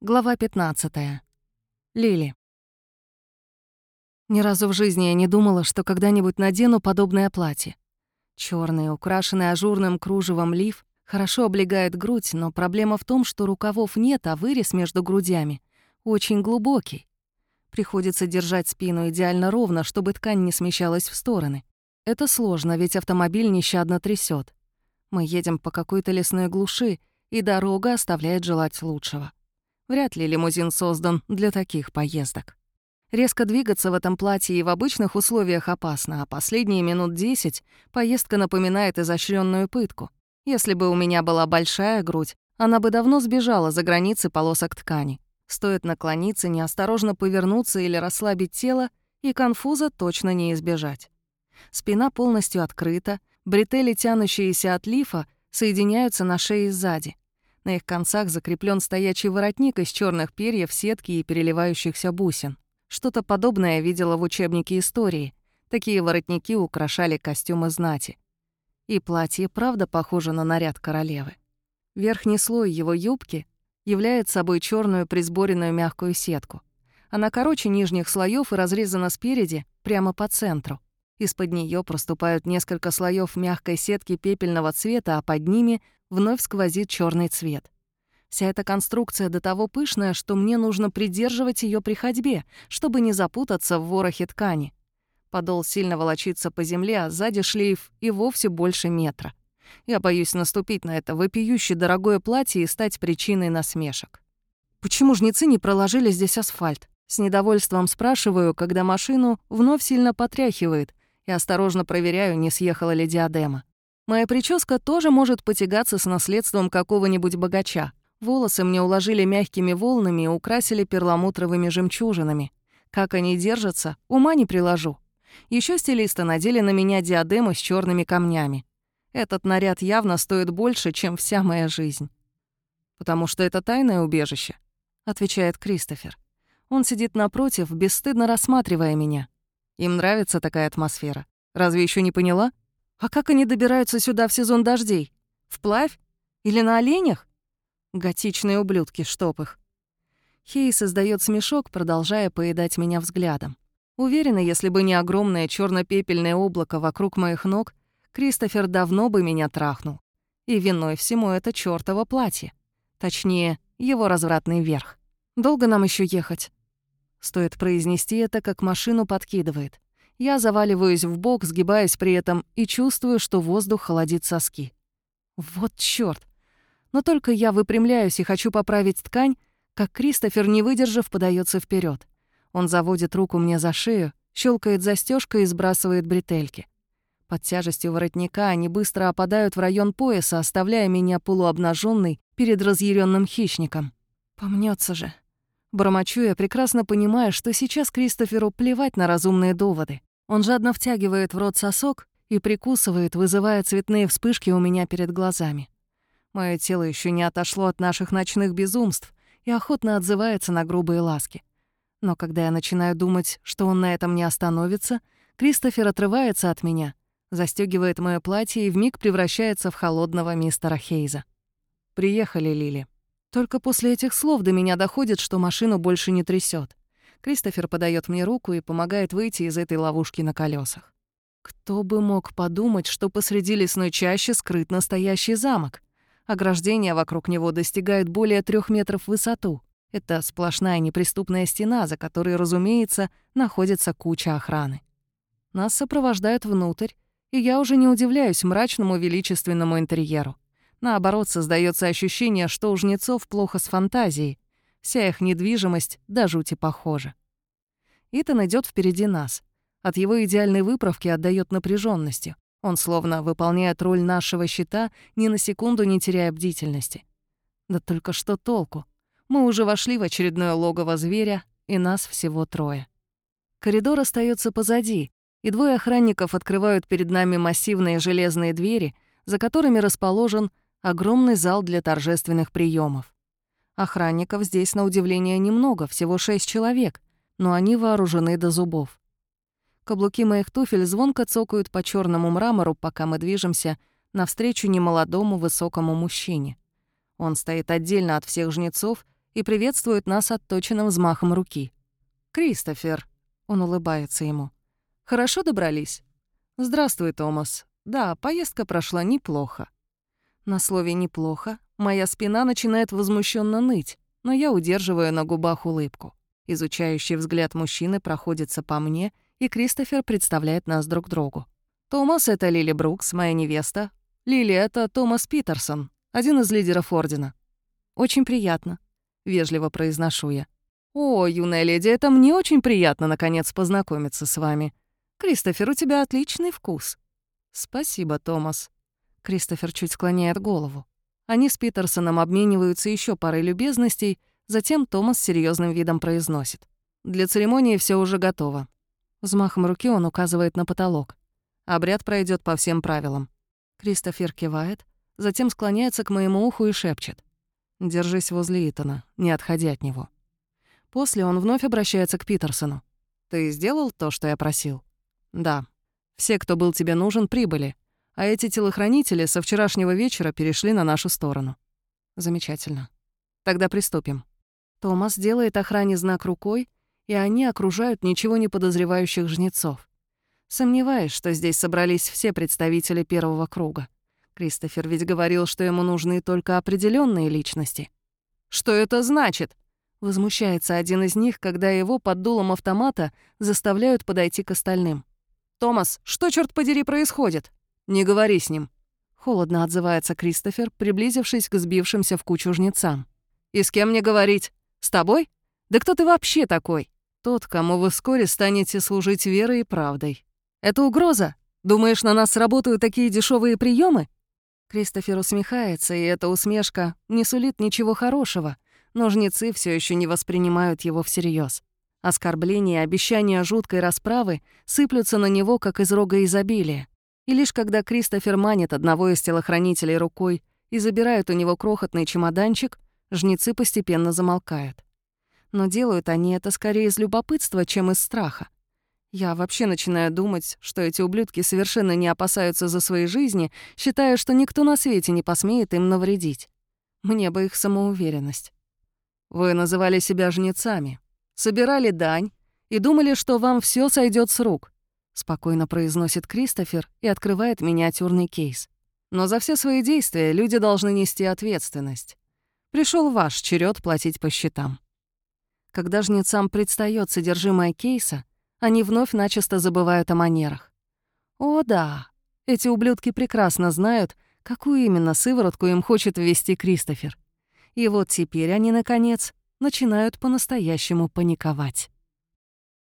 Глава 15. Лили. Ни разу в жизни я не думала, что когда-нибудь надену подобное платье. Черный, украшенный ажурным кружевом лиф, хорошо облегает грудь, но проблема в том, что рукавов нет, а вырез между грудями очень глубокий. Приходится держать спину идеально ровно, чтобы ткань не смещалась в стороны. Это сложно, ведь автомобиль нещадно трясет. Мы едем по какой-то лесной глуши, и дорога оставляет желать лучшего. Вряд ли лимузин создан для таких поездок. Резко двигаться в этом платье и в обычных условиях опасно, а последние минут десять поездка напоминает изощренную пытку. Если бы у меня была большая грудь, она бы давно сбежала за границы полосок ткани. Стоит наклониться, неосторожно повернуться или расслабить тело, и конфуза точно не избежать. Спина полностью открыта, бретели, тянущиеся от лифа, соединяются на шее сзади. На их концах закреплен стоячий воротник из черных перьев, сетки и переливающихся бусин. Что-то подобное я видела в учебнике истории. Такие воротники украшали костюмы знати. И платье правда похоже на наряд королевы. Верхний слой его юбки являет собой черную присборенную мягкую сетку. Она короче нижних слоев и разрезана спереди, прямо по центру. Из-под нее проступают несколько слоев мягкой сетки пепельного цвета, а под ними вновь сквозит черный цвет. Вся эта конструкция до того пышная, что мне нужно придерживать ее при ходьбе, чтобы не запутаться в ворохе ткани. Подол сильно волочится по земле, а сзади шлейф и вовсе больше метра. Я боюсь наступить на это вопиюще дорогое платье и стать причиной насмешек. Почему жнецы не проложили здесь асфальт? С недовольством спрашиваю, когда машину вновь сильно потряхивает, и осторожно проверяю, не съехала ли диадема. Моя прическа тоже может потягаться с наследством какого-нибудь богача. Волосы мне уложили мягкими волнами и украсили перламутровыми жемчужинами. Как они держатся, ума не приложу. Еще стилисты надели на меня диадему с черными камнями. Этот наряд явно стоит больше, чем вся моя жизнь. «Потому что это тайное убежище», — отвечает Кристофер. Он сидит напротив, бесстыдно рассматривая меня. Им нравится такая атмосфера. Разве еще не поняла? А как они добираются сюда в сезон дождей? Вплавь? Или на оленях? Готичные ублюдки, чтоб их. Хей создает смешок, продолжая поедать меня взглядом. Уверена, если бы не огромное черно пепельное облако вокруг моих ног, Кристофер давно бы меня трахнул. И виной всему это чёртово платье. Точнее, его развратный верх. Долго нам еще ехать? Стоит произнести это, как машину подкидывает. Я заваливаюсь в бок, сгибаясь при этом и чувствую, что воздух холодит соски. Вот чёрт! Но только я выпрямляюсь и хочу поправить ткань, как Кристофер, не выдержав, подается вперед. Он заводит руку мне за шею, щелкает застежкой и сбрасывает бретельки. Под тяжестью воротника они быстро опадают в район пояса, оставляя меня полуобнаженной перед разъяренным хищником. Помнется же. Бормочу я, прекрасно понимая, что сейчас Кристоферу плевать на разумные доводы. Он жадно втягивает в рот сосок и прикусывает, вызывая цветные вспышки у меня перед глазами. Мое тело еще не отошло от наших ночных безумств и охотно отзывается на грубые ласки. Но когда я начинаю думать, что он на этом не остановится, Кристофер отрывается от меня, застегивает мое платье и вмиг превращается в холодного мистера Хейза. «Приехали, Лили». Только после этих слов до меня доходит, что машину больше не трясет. Кристофер подает мне руку и помогает выйти из этой ловушки на колесах. Кто бы мог подумать, что посреди лесной чащи скрыт настоящий замок? Ограждение вокруг него достигает более трех метров в высоту. Это сплошная неприступная стена, за которой, разумеется, находится куча охраны. Нас сопровождают внутрь, и я уже не удивляюсь мрачному величественному интерьеру. Наоборот, создается ощущение, что у жнецов плохо с фантазией, Вся их недвижимость до жути похожа. Итан идет впереди нас. От его идеальной выправки отдает напряженностью. Он словно выполняет роль нашего щита, ни на секунду не теряя бдительности. Да только что толку? Мы уже вошли в очередное логово зверя, и нас всего трое. Коридор остается позади, и двое охранников открывают перед нами массивные железные двери, за которыми расположен огромный зал для торжественных приемов. Охранников здесь, на удивление, немного, всего шесть человек, но они вооружены до зубов. Каблуки моих туфель звонко цокают по черному мрамору, пока мы движемся навстречу немолодому высокому мужчине. Он стоит отдельно от всех жнецов и приветствует нас отточенным взмахом руки. «Кристофер», — он улыбается ему. «Хорошо добрались?» «Здравствуй, Томас. Да, поездка прошла неплохо». На слове «неплохо» моя спина начинает возмущенно ныть, но я удерживаю на губах улыбку. Изучающий взгляд мужчины проходится по мне, и Кристофер представляет нас друг другу. «Томас — это Лили Брукс, моя невеста. Лили — это Томас Питерсон, один из лидеров Ордена. Очень приятно», — вежливо произношу я. «О, юная леди, это мне очень приятно, наконец, познакомиться с вами. Кристофер, у тебя отличный вкус». «Спасибо, Томас». Кристофер чуть склоняет голову. Они с Питерсоном обмениваются еще парой любезностей, затем Томас серьезным видом произносит. «Для церемонии все уже готово». Взмахом руки он указывает на потолок. Обряд пройдет по всем правилам. Кристофер кивает, затем склоняется к моему уху и шепчет. «Держись возле Итана, не отходи от него». После он вновь обращается к Питерсону. «Ты сделал то, что я просил?» «Да. Все, кто был тебе нужен, прибыли а эти телохранители со вчерашнего вечера перешли на нашу сторону. Замечательно. Тогда приступим. Томас делает охране знак рукой, и они окружают ничего не подозревающих жнецов. Сомневаюсь, что здесь собрались все представители первого круга. Кристофер ведь говорил, что ему нужны только определенные личности. «Что это значит?» Возмущается один из них, когда его под дулом автомата заставляют подойти к остальным. «Томас, что, черт подери, происходит?» «Не говори с ним», — холодно отзывается Кристофер, приблизившись к сбившимся в кучу жнецам. «И с кем мне говорить? С тобой? Да кто ты вообще такой? Тот, кому вы вскоре станете служить верой и правдой. Это угроза? Думаешь, на нас работают такие дешевые приемы? Кристофер усмехается, и эта усмешка не сулит ничего хорошего, но жнецы все еще не воспринимают его всерьез. Оскорбления и обещания жуткой расправы сыплются на него, как из рога изобилия. И лишь когда Кристофер манит одного из телохранителей рукой и забирает у него крохотный чемоданчик, жнецы постепенно замолкают. Но делают они это скорее из любопытства, чем из страха. Я вообще начинаю думать, что эти ублюдки совершенно не опасаются за свои жизни, считая, что никто на свете не посмеет им навредить. Мне бы их самоуверенность. Вы называли себя жнецами, собирали дань и думали, что вам все сойдет с рук спокойно произносит Кристофер и открывает миниатюрный кейс. Но за все свои действия люди должны нести ответственность. Пришел ваш черед платить по счетам. Когда жнецам предстает содержимое кейса, они вновь начисто забывают о манерах. О да, эти ублюдки прекрасно знают, какую именно сыворотку им хочет ввести Кристофер. И вот теперь они, наконец, начинают по-настоящему паниковать.